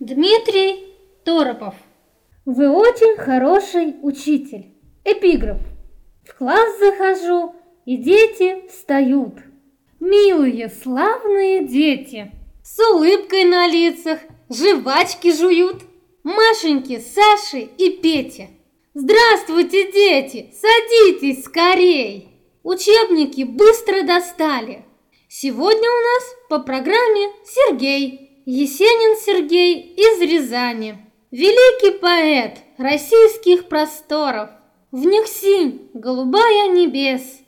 Дмитрий Торопов. Вы очень хороший учитель. Эпиграф. В класс захожу, и дети встают. Милые, славные дети. С улыбкой на лицах, жвачки жуют. Машеньки, Саши и Петя. Здравствуйте, дети! Садитесь скорей! Учебники быстро достали. Сегодня у нас по программе Сергей, Есенин Сергей из Рязани. Великий поэт российских просторов. В них синь, голубая небес.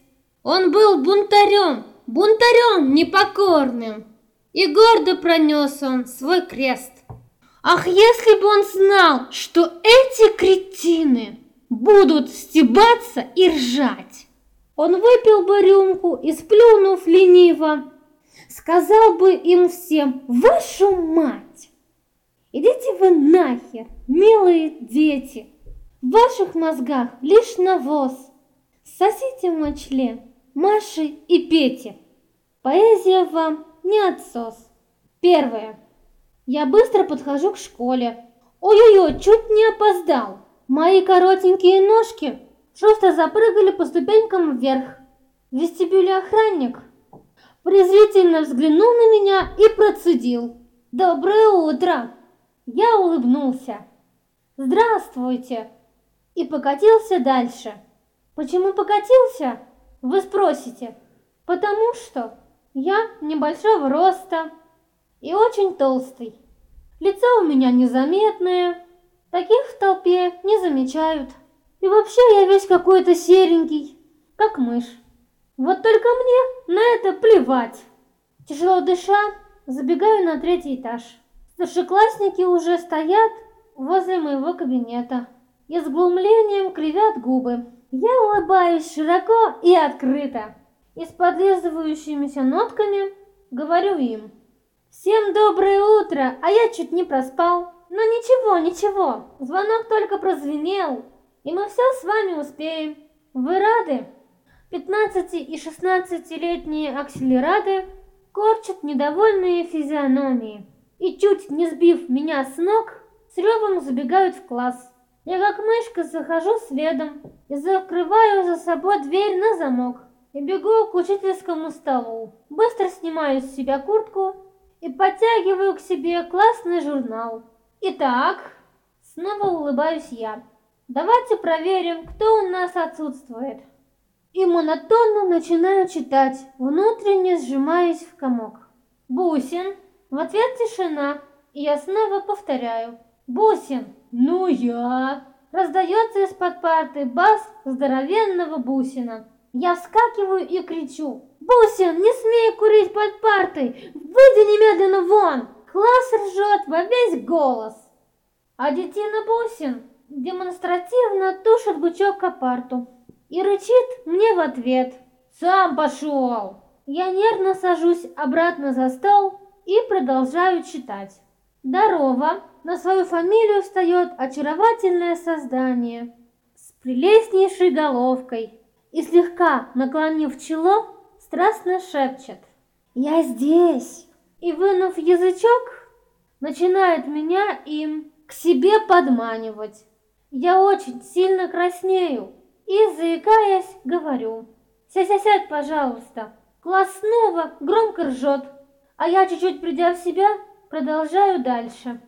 Он был бунтарем, бунтарем непокорным. И гордо пронес он свой крест. Ах, если бы он знал, что эти кретины будут стебаться и ржать. Он выпил бы рюмку и, сплюнув лениво, сказал бы им всем «Вашу мать!» Идите вы нахер, милые дети! В ваших мозгах лишь навоз. Сосите мой член, Маши и Пети. Поэзия вам не отсос. Первое. Я быстро подхожу к школе. Ой-ой-ой, чуть не опоздал. Мои коротенькие ножки шустро запрыгали по ступенькам вверх. В вестибюле охранник презрительно взглянул на меня и процедил. «Доброе утро!» Я улыбнулся. «Здравствуйте!» И покатился дальше. Почему покатился? Вы спросите. Потому что я небольшого роста и очень толстый. Лицо у меня незаметное, таких в толпе не замечают. И вообще я весь какой-то серенький, как мышь. Вот только мне на это плевать. Тяжело дыша, забегаю на третий этаж. Старшеклассники уже стоят возле моего кабинета и с глумлением кривят губы. Я улыбаюсь широко и открыто и с подлизывающимися нотками говорю им. Всем доброе утро, а я чуть не проспал. Но ничего, ничего, звонок только прозвенел, и мы все с вами успеем. Вы рады? 15 и 16-летние акселераты корчат недовольные физиономии и, чуть не сбив меня с ног, с ревом забегают в класс. Я как мышка захожу следом и закрываю за собой дверь на замок и бегу к учительскому столу. Быстро снимаю с себя куртку и подтягиваю к себе классный журнал. Итак, снова улыбаюсь я. Давайте проверим, кто у нас отсутствует. И монотонно начинаю читать, внутренне сжимаясь в комок. Бусин. В ответ тишина, и я снова повторяю. Бусин. Ну я. Раздается из-под парты бас здоровенного Бусина. Я вскакиваю и кричу. «Бусин, не смей курить под партой! Выйди немедленно вон!» Класс ржет во весь голос. А детина Бусин демонстративно тушит бычок к парту и рычит мне в ответ. «Сам пошел!» Я нервно сажусь обратно за стол и продолжаю читать. Здорово! На свою фамилию встает очаровательное создание с прелестнейшей головкой и слегка наклонив чело, страстно шепчет «Я здесь!» и, вынув язычок, начинает меня им к себе подманивать. Я очень сильно краснею и, заикаясь, говорю «Сядь-сядь, пожалуйста!» Класс снова громко ржет, а я, чуть-чуть придя в себя, продолжаю дальше.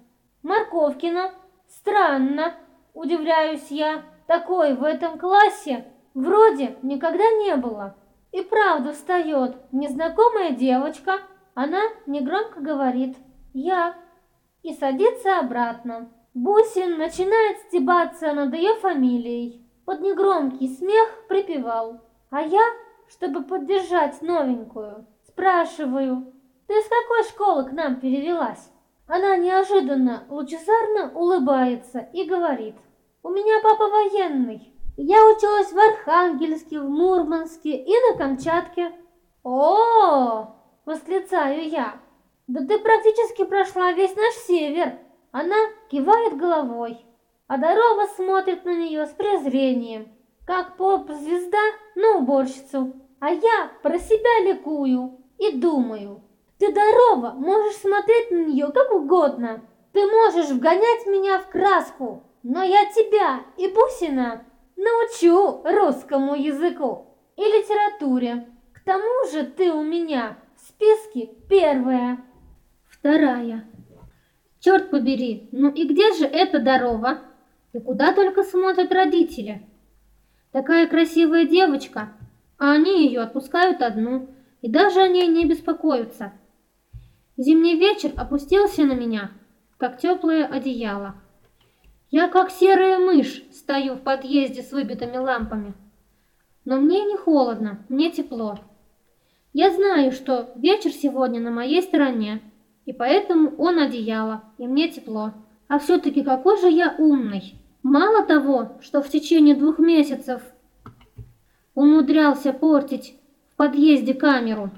Морковкина, странно, удивляюсь я, такой в этом классе вроде никогда не было. И правда встает незнакомая девочка, она негромко говорит «Я» и садится обратно. Бусин начинает стебаться над ее фамилией. Под негромкий смех припевал. А я, чтобы поддержать новенькую, спрашиваю, ты из какой школы к нам перевелась? Она неожиданно лучезарно улыбается и говорит, у меня папа военный. Я училась в Архангельске, в Мурманске и на Камчатке. О, -о, -о восклицаю я. Да ты практически прошла весь наш север. Она кивает головой, а Дарова смотрит на нее с презрением, как поп-звезда на уборщицу. А я про себя ликую и думаю, ты, Дарова, можешь смотреть на нее как угодно, Ты можешь вгонять меня в краску, но я тебя и Бусина научу русскому языку и литературе. К тому же ты у меня в списке первая. Вторая. Черт побери, ну и где же эта дорога? И куда только смотрят родители? Такая красивая девочка, а они ее отпускают одну, и даже о ней не беспокоятся. Зимний вечер опустился на меня, как теплое одеяло. Я, как серая мышь, стою в подъезде с выбитыми лампами. Но мне не холодно, мне тепло. Я знаю, что вечер сегодня на моей стороне, и поэтому он одеяло, и мне тепло. А все-таки какой же я умный. Мало того, что в течение двух месяцев умудрялся портить в подъезде камеру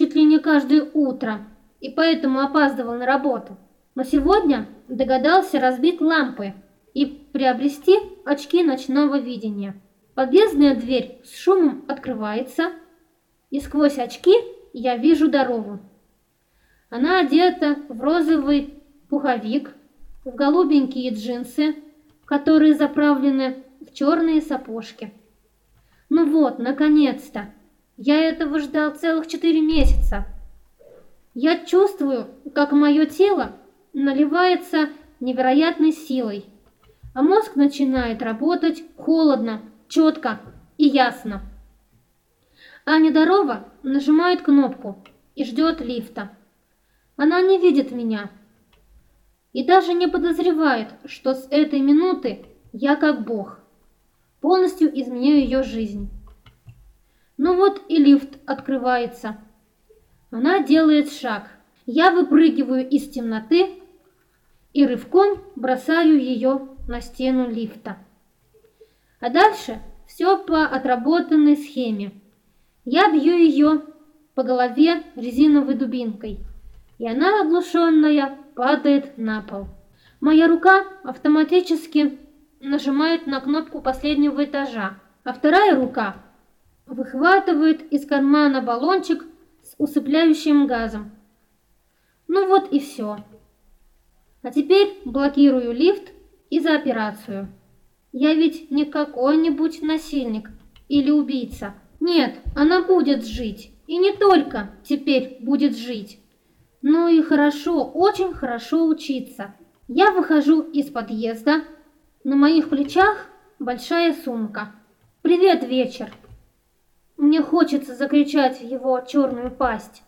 чуть ли не каждое утро, и поэтому опаздывал на работу. Но сегодня догадался разбить лампы и приобрести очки ночного видения. Подъездная дверь с шумом открывается, и сквозь очки я вижу дорогу. Она одета в розовый пуховик, в голубенькие джинсы, которые заправлены в черные сапожки. Ну вот, наконец-то! Я этого ждал целых четыре месяца. Я чувствую, как мое тело наливается невероятной силой, а мозг начинает работать холодно, четко и ясно. Аня Дарова нажимает кнопку и ждет лифта. Она не видит меня и даже не подозревает, что с этой минуты я как Бог полностью изменяю ее жизнь. Ну вот и лифт открывается. Она делает шаг. Я выпрыгиваю из темноты и рывком бросаю ее на стену лифта. А дальше все по отработанной схеме. Я бью ее по голове резиновой дубинкой – и она, оглушенная, падает на пол. Моя рука автоматически нажимает на кнопку последнего этажа, а вторая рука выхватывает из кармана баллончик с усыпляющим газом. Ну вот и все. А теперь блокирую лифт и за операцию. Я ведь не какой-нибудь насильник или убийца. Нет, она будет жить. И не только теперь будет жить. Ну и хорошо, очень хорошо учиться. Я выхожу из подъезда. На моих плечах большая сумка. «Привет, вечер!» Мне хочется закричать в его черную пасть.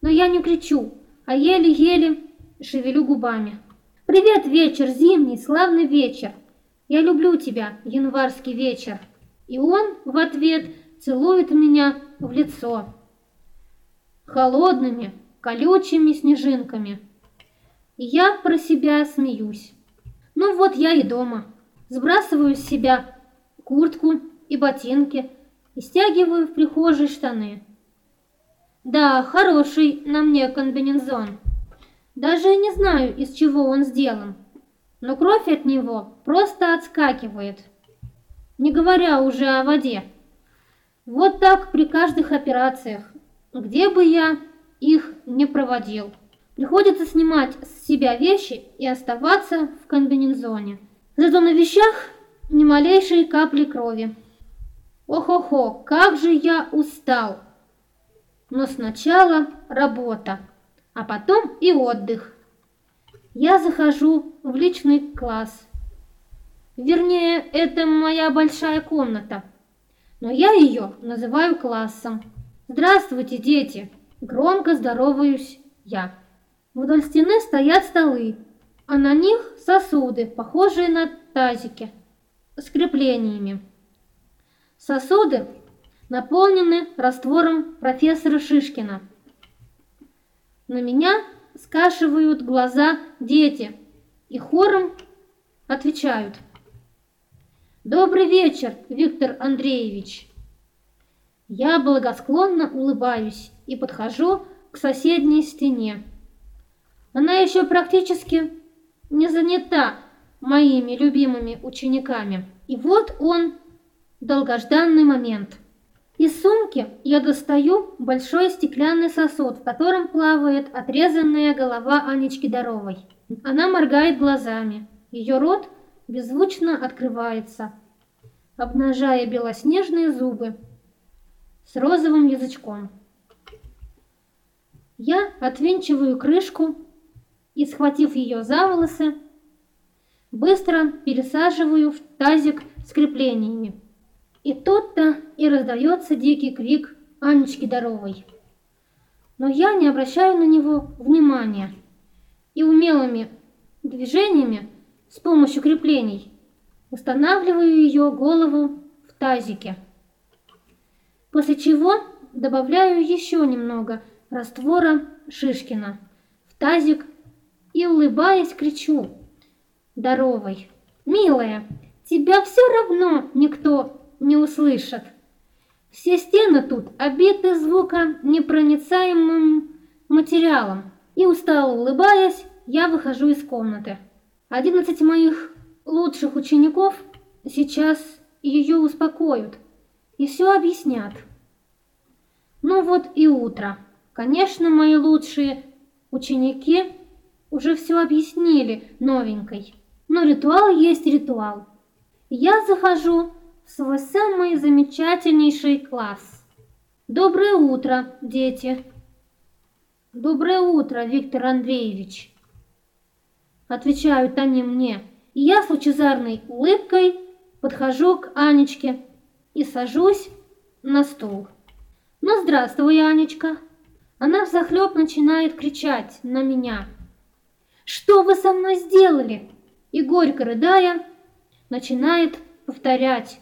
Но я не кричу, а еле-еле шевелю губами. «Привет, вечер, зимний, славный вечер! Я люблю тебя, январский вечер!» И он в ответ целует меня в лицо. Холодными, колючими снежинками. Я про себя смеюсь. Ну вот я и дома. Сбрасываю с себя куртку и ботинки и стягиваю в прихожей штаны. Да, хороший на мне комбинезон. Даже не знаю, из чего он сделан. Но кровь от него просто отскакивает. Не говоря уже о воде. Вот так при каждых операциях. Где бы я их не проводил. Приходится снимать с себя вещи и оставаться в комбинезоне. Зато на вещах ни малейшей капли крови. Ох-охо, как же я устал! Но сначала работа, а потом и отдых. Я захожу в личный класс. Вернее, это моя большая комната, но я ее называю классом. Здравствуйте, дети! Громко здороваюсь я. Вдоль стены стоят столы, а на них сосуды, похожие на тазики, с креплениями. Сосуды наполнены раствором профессора Шишкина. На меня скашивают глаза дети и хором отвечают. «Добрый вечер, Виктор Андреевич!» Я благосклонно улыбаюсь и подхожу к соседней стене. Она еще практически не занята моими любимыми учениками. И вот он, долгожданный момент. Из сумки я достаю большой стеклянный сосуд, в котором плавает отрезанная голова Анечки Доровой. Она моргает глазами. Ее рот беззвучно открывается, обнажая белоснежные зубы с розовым язычком. Я отвинчиваю крышку и, схватив ее за волосы, быстро пересаживаю в тазик с креплениями. И тут-то и раздается дикий крик Анечки Доровой. Но я не обращаю на него внимания и умелыми движениями с помощью креплений устанавливаю ее голову в тазике. После чего добавляю еще немного раствора Шишкина в тазик и, улыбаясь, кричу Доровой. «Милая, тебя все равно никто не услышит. Все стены тут обиты звуконепроницаемым материалом». И устало улыбаясь, я выхожу из комнаты. Одиннадцать моих лучших учеников сейчас ее успокоят и все объяснят. Ну вот и утро. Конечно, мои лучшие ученики уже все объяснили новенькой. Но ритуал есть ритуал. Я захожу в свой самый замечательнейший класс. Доброе утро, дети. Доброе утро, Виктор Андреевич. Отвечают они мне. И я с лучезарной улыбкой подхожу к Анечке и сажусь на стул. Ну, здравствуй, Анечка. Она взахлеб начинает кричать на меня. Что вы со мной сделали? И горько рыдая, начинает повторять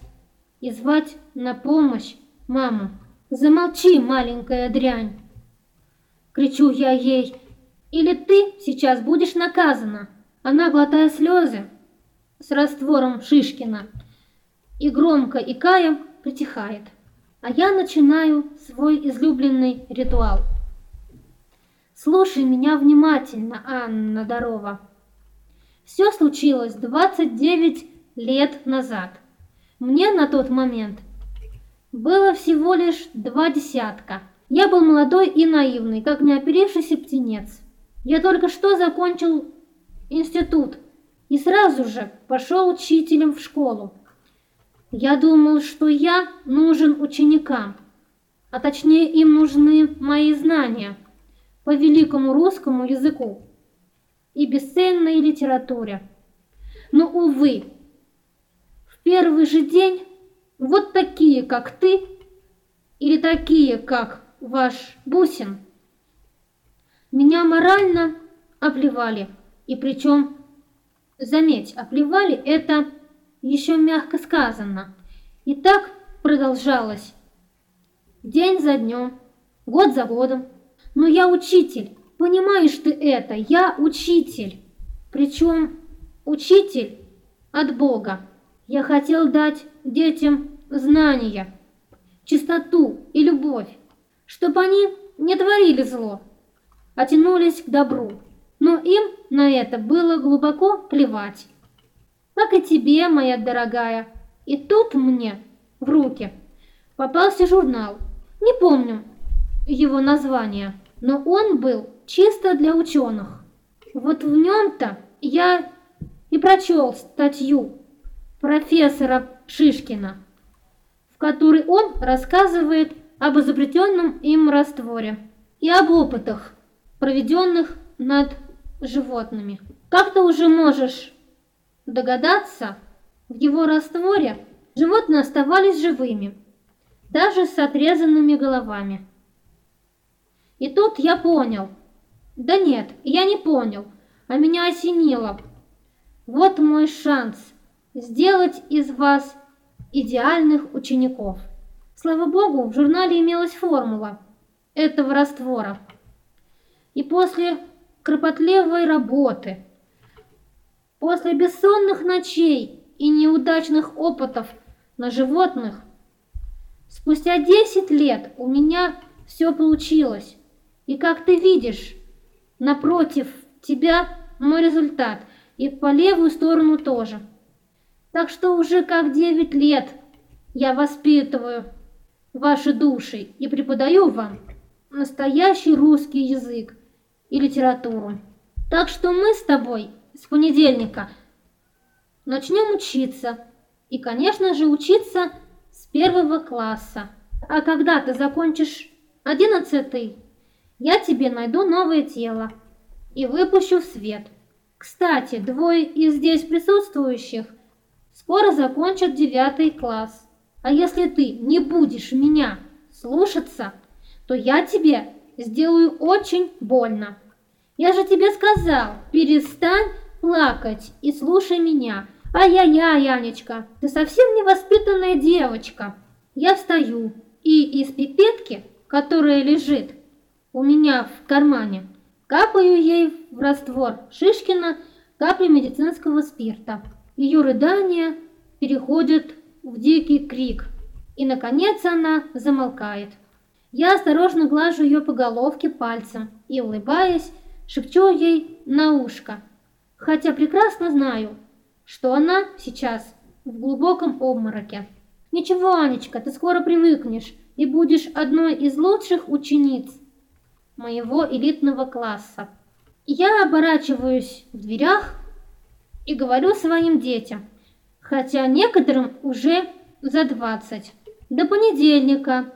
и звать на помощь маму. Замолчи, маленькая дрянь. Кричу я ей. Или ты сейчас будешь наказана. Она, глотая слезы с раствором Шишкина и громко икая, притихает. А я начинаю свой излюбленный ритуал. Слушай меня внимательно, Анна Дарова. Все случилось 29 лет назад. Мне на тот момент было всего лишь два десятка. Я был молодой и наивный, как неоперившийся птенец. Я только что закончил институт и сразу же пошел учителем в школу. Я думал, что я нужен ученикам, а точнее им нужны мои знания по великому русскому языку и бесценной литературе. Но, увы, в первый же день вот такие, как ты, или такие, как ваш Бусин, меня морально оплевали, и причем, заметь, оплевали это еще мягко сказано. И так продолжалось. День за днем, год за годом. Но я учитель, понимаешь ты это, я учитель. Причем учитель от Бога. Я хотел дать детям знания, чистоту и любовь, чтобы они не творили зло, а тянулись к добру. Но им на это было глубоко плевать как и тебе, моя дорогая. И тут мне в руки попался журнал. Не помню его название, но он был чисто для ученых. Вот в нем-то я и прочел статью профессора Шишкина, в которой он рассказывает об изобретенном им растворе и об опытах, проведенных над животными. Как ты уже можешь догадаться, в его растворе животные оставались живыми, даже с отрезанными головами. И тут я понял. Да нет, я не понял, а меня осенило. Вот мой шанс сделать из вас идеальных учеников. Слава богу, в журнале имелась формула этого раствора. И после кропотливой работы – После бессонных ночей и неудачных опытов на животных, спустя 10 лет у меня все получилось. И как ты видишь, напротив тебя мой результат, и по левую сторону тоже. Так что уже как 9 лет я воспитываю ваши души и преподаю вам настоящий русский язык и литературу. Так что мы с тобой с понедельника начнем учиться. И, конечно же, учиться с первого класса. А когда ты закончишь одиннадцатый, я тебе найду новое тело и выпущу в свет. Кстати, двое из здесь присутствующих скоро закончат девятый класс. А если ты не будешь меня слушаться, то я тебе сделаю очень больно. Я же тебе сказал, перестань плакать и слушай меня. Ай-яй-яй, Янечка, ты совсем невоспитанная девочка. Я встаю и из пипетки, которая лежит у меня в кармане, капаю ей в раствор Шишкина капли медицинского спирта. Ее рыдания переходят в дикий крик, и, наконец, она замолкает. Я осторожно глажу ее по головке пальцем и, улыбаясь, шепчу ей на ушко, хотя прекрасно знаю, что она сейчас в глубоком обмороке. Ничего, Анечка, ты скоро привыкнешь и будешь одной из лучших учениц моего элитного класса. Я оборачиваюсь в дверях и говорю своим детям, хотя некоторым уже за двадцать. До понедельника.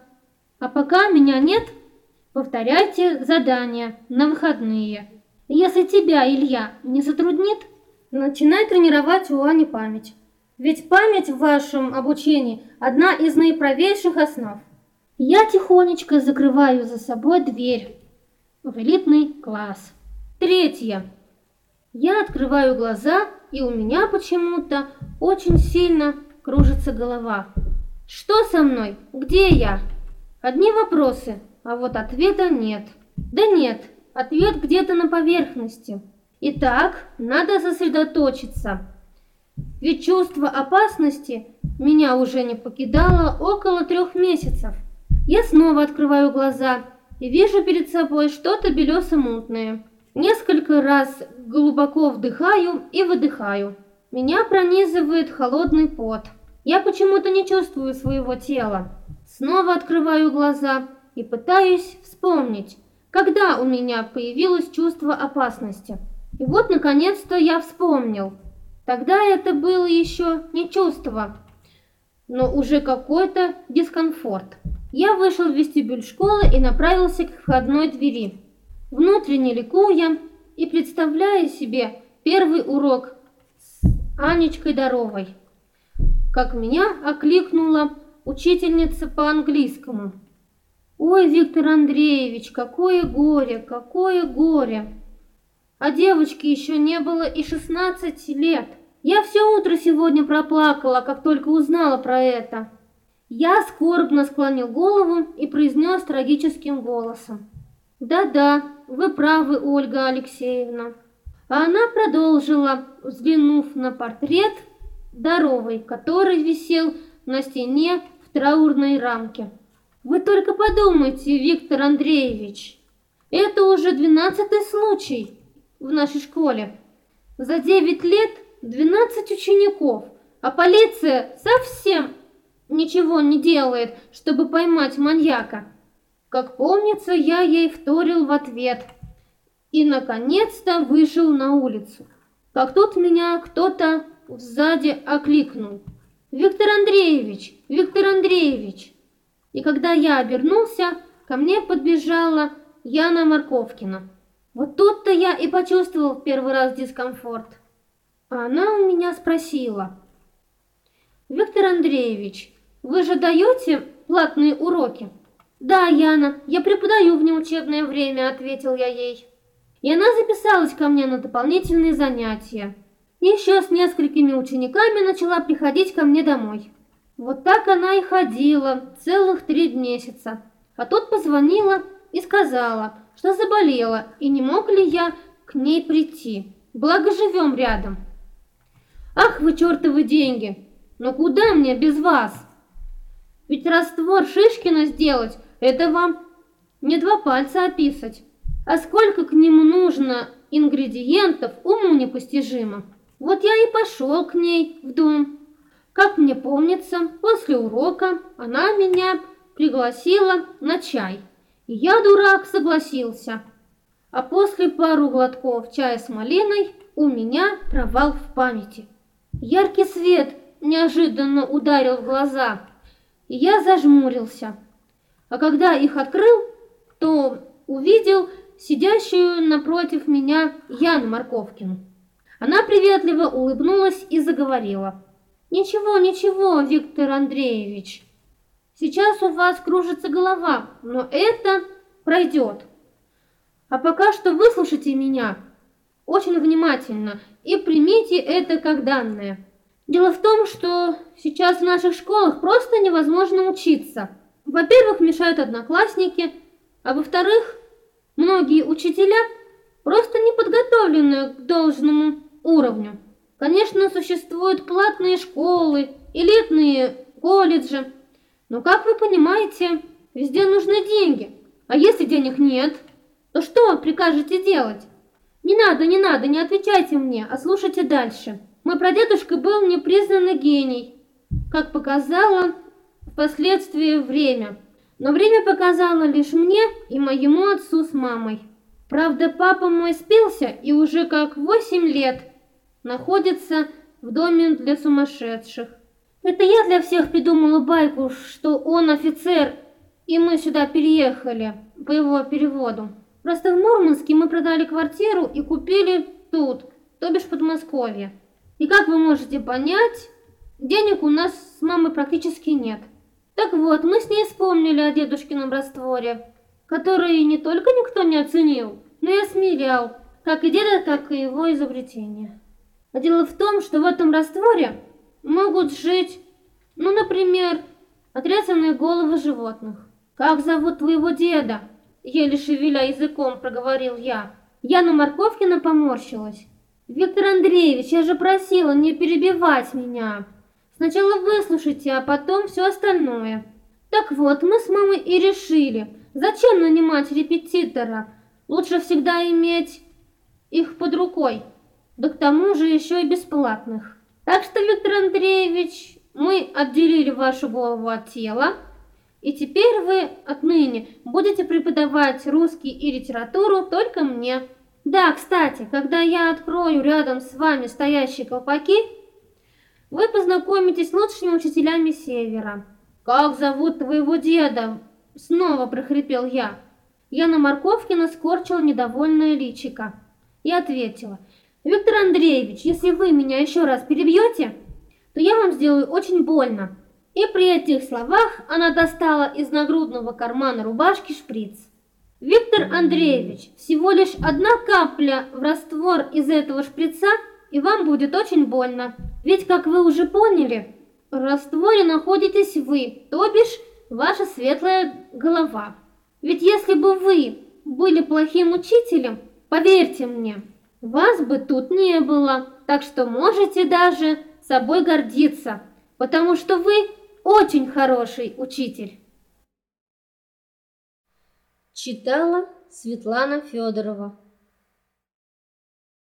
А пока меня нет, повторяйте задания на выходные. Если тебя, Илья, не затруднит, начинай тренировать у Ани память. Ведь память в вашем обучении одна из наиправейших основ. Я тихонечко закрываю за собой дверь в элитный класс. Третье. Я открываю глаза, и у меня почему-то очень сильно кружится голова. Что со мной? Где я? Одни вопросы, а вот ответа нет. Да нет, ответ где-то на поверхности. Итак, надо сосредоточиться. Ведь чувство опасности меня уже не покидало около трех месяцев. Я снова открываю глаза вижу перед собой что-то белесо-мутное. Несколько раз глубоко вдыхаю и выдыхаю. Меня пронизывает холодный пот. Я почему-то не чувствую своего тела. Снова открываю глаза и пытаюсь вспомнить, когда у меня появилось чувство опасности. И вот, наконец-то, я вспомнил. Тогда это было еще не чувство, но уже какой-то дискомфорт. Я вышел в вестибюль школы и направился к входной двери. Внутренне ликуя и представляя себе первый урок с Анечкой Доровой. Как меня окликнула учительница по английскому. «Ой, Виктор Андреевич, какое горе, какое горе!» А девочке еще не было и 16 лет. Я все утро сегодня проплакала, как только узнала про это. Я скорбно склонил голову и произнес трагическим голосом. «Да-да, вы правы, Ольга Алексеевна». А она продолжила, взглянув на портрет здоровый, который висел на стене в траурной рамке. «Вы только подумайте, Виктор Андреевич, это уже двенадцатый случай в нашей школе. За девять лет двенадцать учеников, а полиция совсем ничего не делает, чтобы поймать маньяка. Как помнится, я ей вторил в ответ и, наконец-то, вышел на улицу. Как тут меня кто-то сзади окликнул. «Виктор Андреевич! Виктор Андреевич!» И когда я обернулся, ко мне подбежала Яна Марковкина. Вот тут-то я и почувствовал в первый раз дискомфорт. А она у меня спросила. «Виктор Андреевич, вы же даете платные уроки? Да, Яна, я преподаю в неучебное время, ответил я ей. И она записалась ко мне на дополнительные занятия. Еще с несколькими учениками начала приходить ко мне домой. Вот так она и ходила целых три месяца. А тут позвонила и сказала, что заболела, и не мог ли я к ней прийти. Благо живем рядом. Ах вы чертовы деньги! Но куда мне без вас? Ведь раствор Шишкина сделать, это вам не два пальца описать. А сколько к нему нужно ингредиентов, уму непостижимо. Вот я и пошел к ней в дом. Как мне помнится, после урока она меня пригласила на чай. И я, дурак, согласился. А после пару глотков чая с малиной у меня провал в памяти. Яркий свет неожиданно ударил в глаза, и я зажмурился. А когда их открыл, то увидел сидящую напротив меня Яну Марковкину. Она приветливо улыбнулась и заговорила. «Ничего, ничего, Виктор Андреевич, сейчас у вас кружится голова, но это пройдет. А пока что выслушайте меня очень внимательно и примите это как данное. Дело в том, что сейчас в наших школах просто невозможно учиться. Во-первых, мешают одноклассники, а во-вторых, многие учителя просто не подготовлены к должному уровню. Конечно, существуют платные школы, элитные колледжи, но, как вы понимаете, везде нужны деньги. А если денег нет, то что прикажете делать? Не надо, не надо, не отвечайте мне, а слушайте дальше. Мой прадедушка был непризнанный гений, как показало впоследствии время. Но время показало лишь мне и моему отцу с мамой. Правда, папа мой спился и уже как восемь лет находится в доме для сумасшедших. Это я для всех придумала байку, что он офицер, и мы сюда переехали по его переводу. Просто в Мурманске мы продали квартиру и купили тут, то бишь в Подмосковье. И как вы можете понять, денег у нас с мамой практически нет. Так вот, мы с ней вспомнили о дедушкином растворе, который не только никто не оценил, но и осмеял, как и деда, так и его изобретение. А дело в том, что в этом растворе могут жить, ну, например, отрезанные головы животных. Как зовут твоего деда? Еле шевеля языком проговорил я. Яна Марковкина поморщилась. «Виктор Андреевич, я же просила не перебивать меня. Сначала выслушайте, а потом все остальное». Так вот, мы с мамой и решили, зачем нанимать репетитора? Лучше всегда иметь их под рукой, да к тому же еще и бесплатных. Так что, Виктор Андреевич, мы отделили вашу голову от тела, и теперь вы отныне будете преподавать русский и литературу только мне. Да, кстати, когда я открою рядом с вами стоящие колпаки, вы познакомитесь с лучшими учителями Севера. Как зовут твоего деда? Снова прохрипел я. Яна Марковкина скорчила недовольное личико и ответила. Виктор Андреевич, если вы меня еще раз перебьете, то я вам сделаю очень больно. И при этих словах она достала из нагрудного кармана рубашки шприц. Виктор Андреевич, всего лишь одна капля в раствор из этого шприца, и вам будет очень больно. Ведь, как вы уже поняли, в растворе находитесь вы, то бишь ваша светлая голова. Ведь если бы вы были плохим учителем, поверьте мне, вас бы тут не было, так что можете даже собой гордиться, потому что вы очень хороший учитель. Читала Светлана Федорова